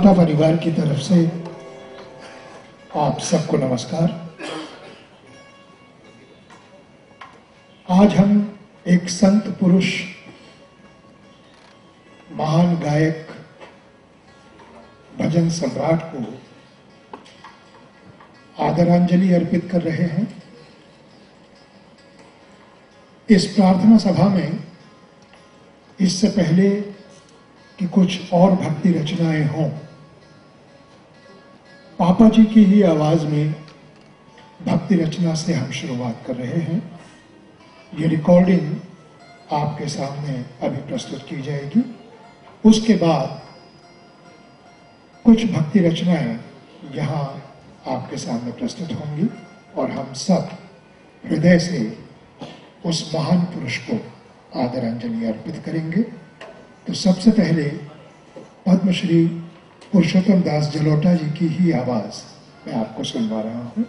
कथा परिवार की तरफ़ से आप सबको नमस्कार। आज हम एक संत पुरुष, महान गायक, भजन सम्राट को आदरांजलि अर्पित कर रहे हैं। इस प्रार्थना सभा में इससे पहले कि कुछ और भक्ति रचनाएँ हों पापा जी की ही आवाज़ में भक्ति रचना से हम शुरुआत कर रहे हैं। ये रिकॉर्डिंग आपके सामने अभी प्रस्तुत की जाएगी। उसके बाद कुछ भक्ति रचनाएँ यहाँ आपके सामने प्रस्तुत होंगी और हम सब हृदय से उस महान पुरुष को आदरांजलि अर्पित करेंगे। तो सबसे पहले पद्मश्री पुरुषोत्तम दास जलोटा जी की ही आवाज़ मैं आपको सुनवा रहा हूँ।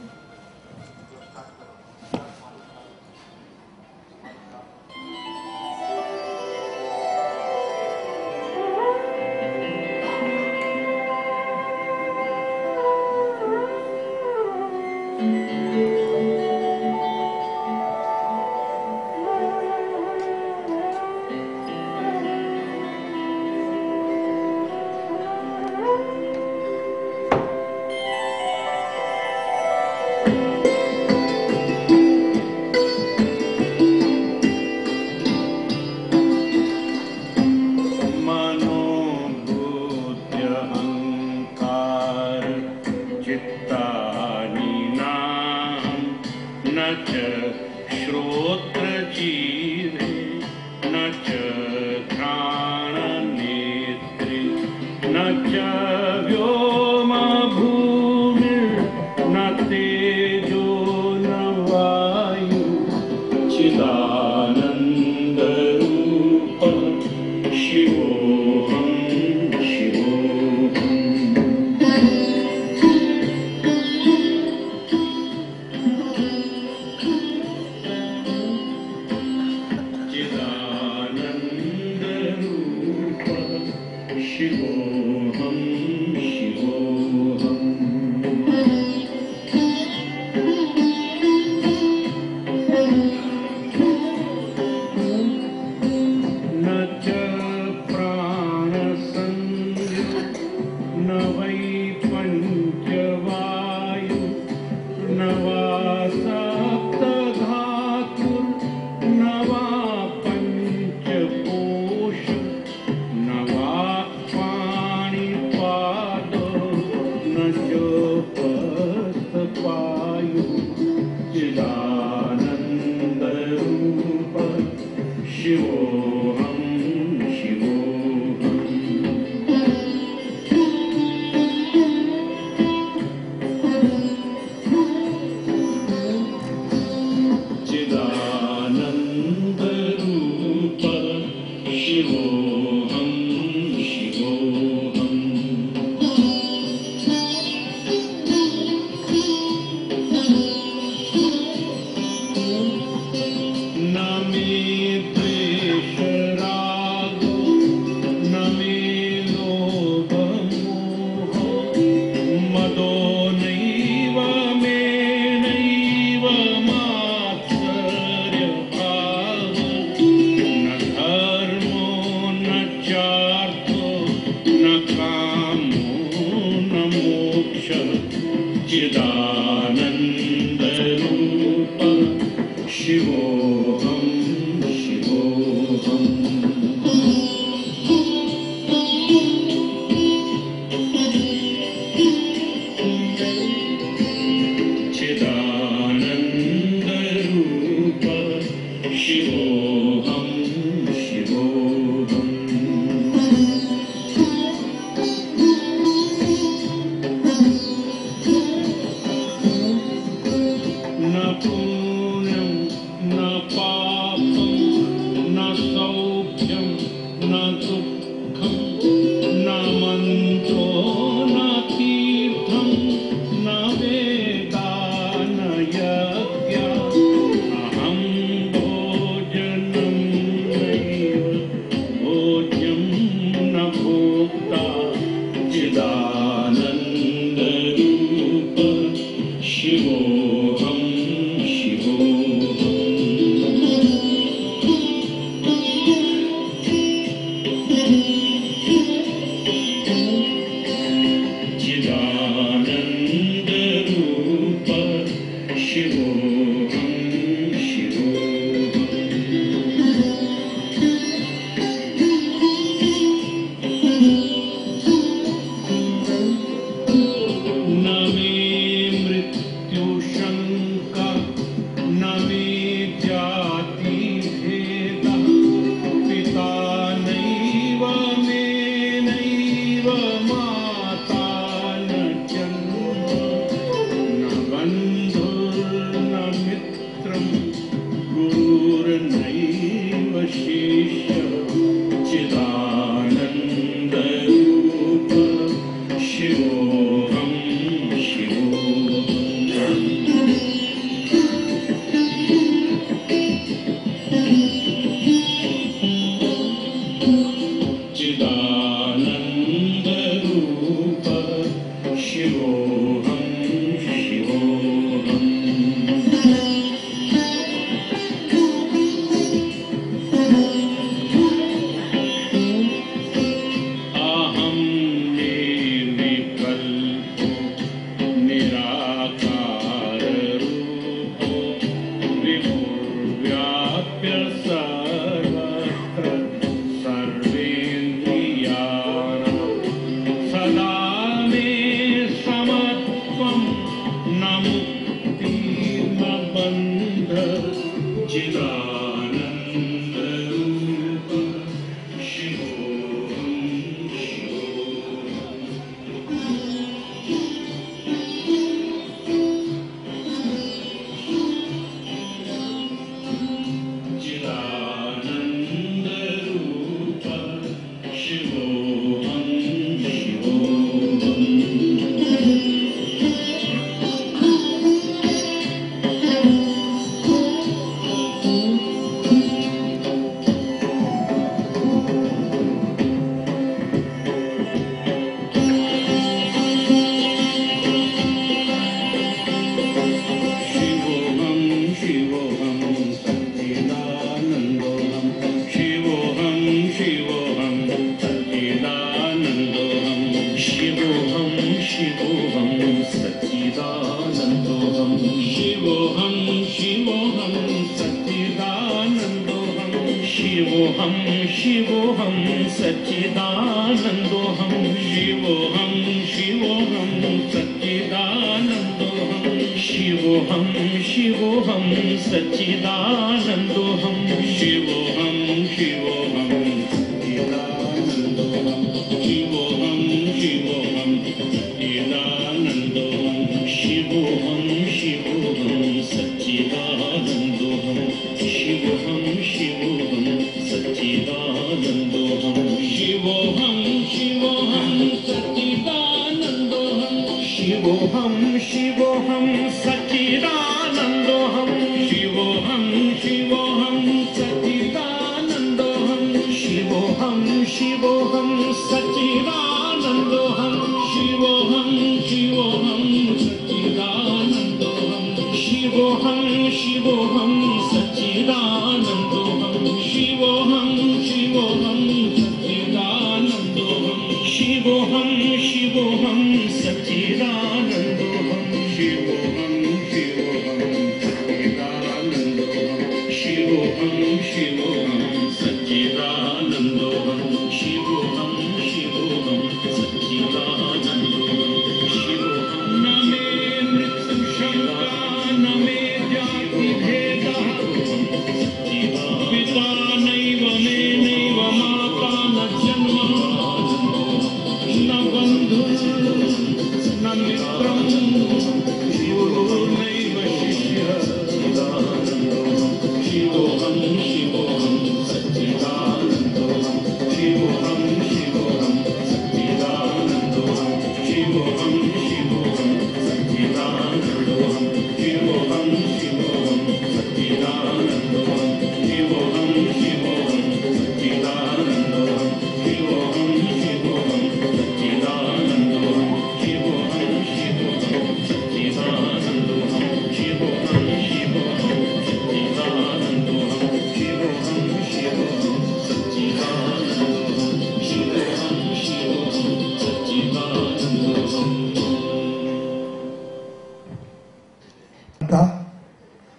she you will. शिवोऽहं शिवोऽहं सच्चिदानन्दोऽहं शिवोऽहं शिवो शिवोऽहं शिवोऽहं सचिदानन्दोऽहम् सच्ची रान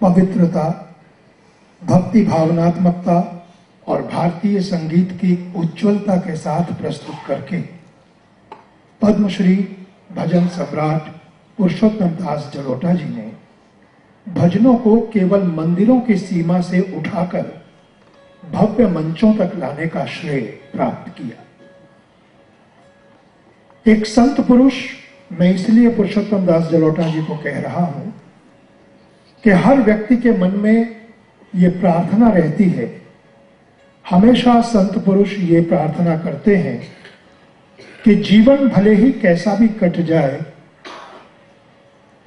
마음에 들었다. भक्ति भावनात्मकता और भारतीय संगीत की उज्जवलता के साथ प्रस्तुत करके पद्मश्री भजन सम्राट पुरुषोत्तम दास जलोटा जी ने भजनों को केवल मंदिरों की सीमा से उठाकर भव्य मंचों तक लाने का श्रेय प्राप्त किया। एक संत पुरुष, मैं इसलिए पुरुषोत्तम दास जलोटा जी को कह रहा हूँ कि हर व्यक्ति के मन में ये प्रार्थना रहती है। हमेशा संत पुरुष ये प्रार्थना करते हैं कि जीवन भले ही कैसा भी कट जाए,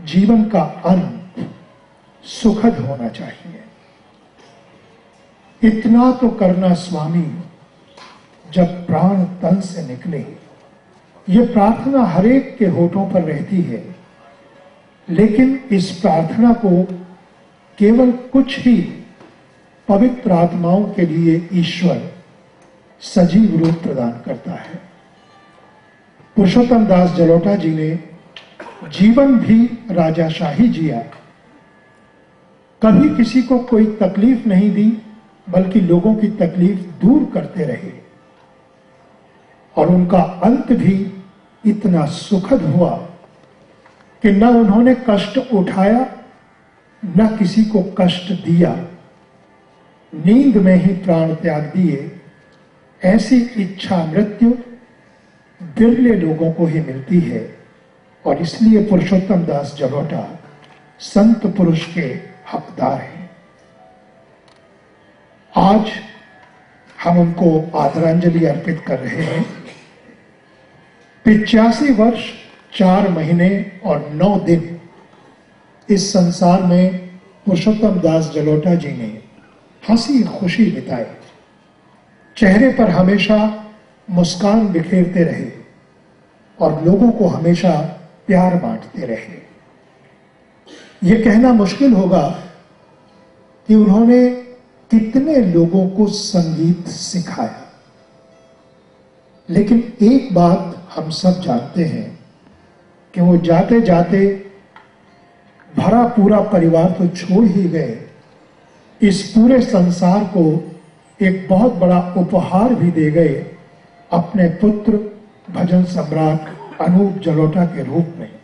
जीवन का अंत सुखद होना चाहिए। इतना तो करना स्वामी, जब प्राण तन से निकले। ये प्रार्थना हरेक के होठों पर रहती है। लेकिन इस प्रार्थना को केवल कुछ ही पवित्र आत्माओं के लिए ईश्वर सजीव रूप प्रदान करता है। पुरुषोत्तम दास जलोटा जी ने जीवन भी राजाशाही जिया। कभी किसी को कोई तकलीफ़ नहीं दी, बल्कि लोगों की तकलीफ़ दूर करते रहे। और उनका अंत भी इतना सुखद हुआ कि न उन्होंने कष्ट उठाया, न किसी को कष्ट दिया। नींद में ही प्राण त्याग दिए, ऐसी इच्छा मृत्यु बिरले लोगों को ही मिलती है। और इसलिए पुरुषोत्तम दास जलोटा संत पुरुष के हकदार हैं। आज हम उनको आदरांजलि अर्पित कर रहे हैं। पिचासी वर्ष, चार महीने और नौ दिन इस संसार में पुरुषोत्तम दास जलोटा जी ने हँसी खुशी बिताई। चेहरे पर हमेशा मुस्कान बिखेरते रहे और लोगों को हमेशा प्यार बांटते रहे। यह कहना मुश्किल होगा कि उन्होंने कितने लोगों को संगीत सिखाया। लेकिन एक बात हम सब जानते हैं कि वो जाते जाते भरा पूरा परिवार तो छोड़ ही गए। इस पूरे संसार को एक बहुत बड़ा उपहार भी दे गए अपने पुत्र भजन सम्राट अनूप जलोटा के रूप में।